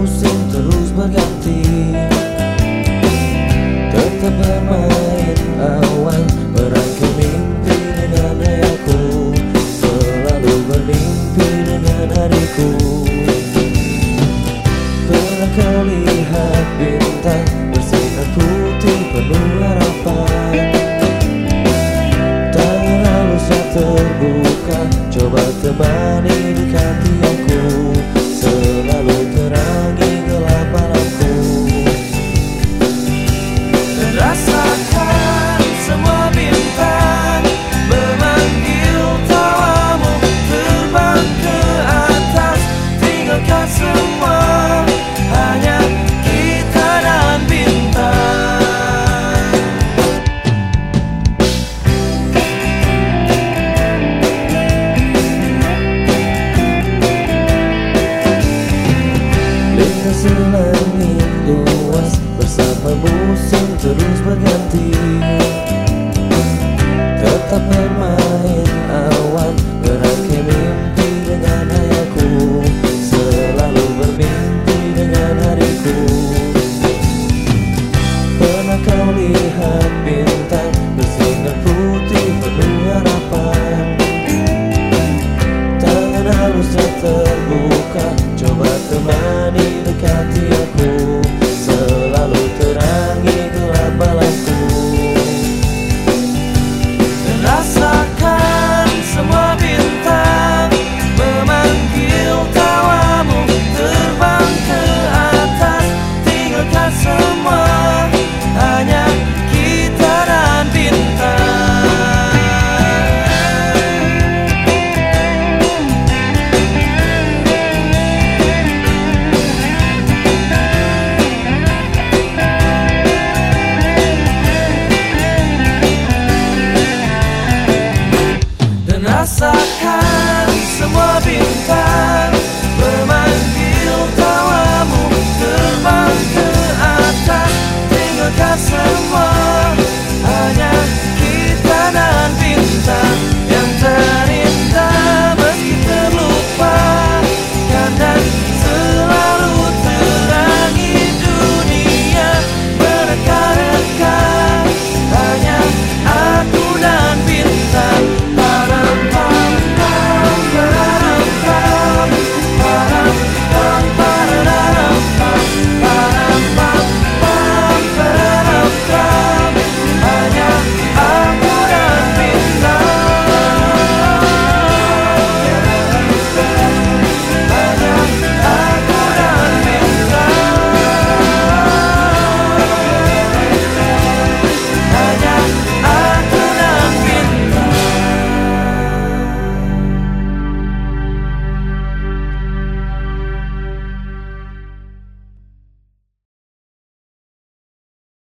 musim terus berganti. Tetap bermain awan Merangkai mimpi dengan ayahku Selalu bermimpi dengan hariku Pernah kau lihat bintang Bersinar putih penuh harapan. Tangan halusnya terbuka Coba temani Lintas langit luas Bersama musim terus berganti. Tetap bermain awan Geraki mimpi dengan ayahku. Selalu bermimpi dengan hariku Pernah kau lihat bintang Bersinar putih penuh harapan? Tangan halusnya terbuka Coba temani dekati aku Dan rasakan semua bintang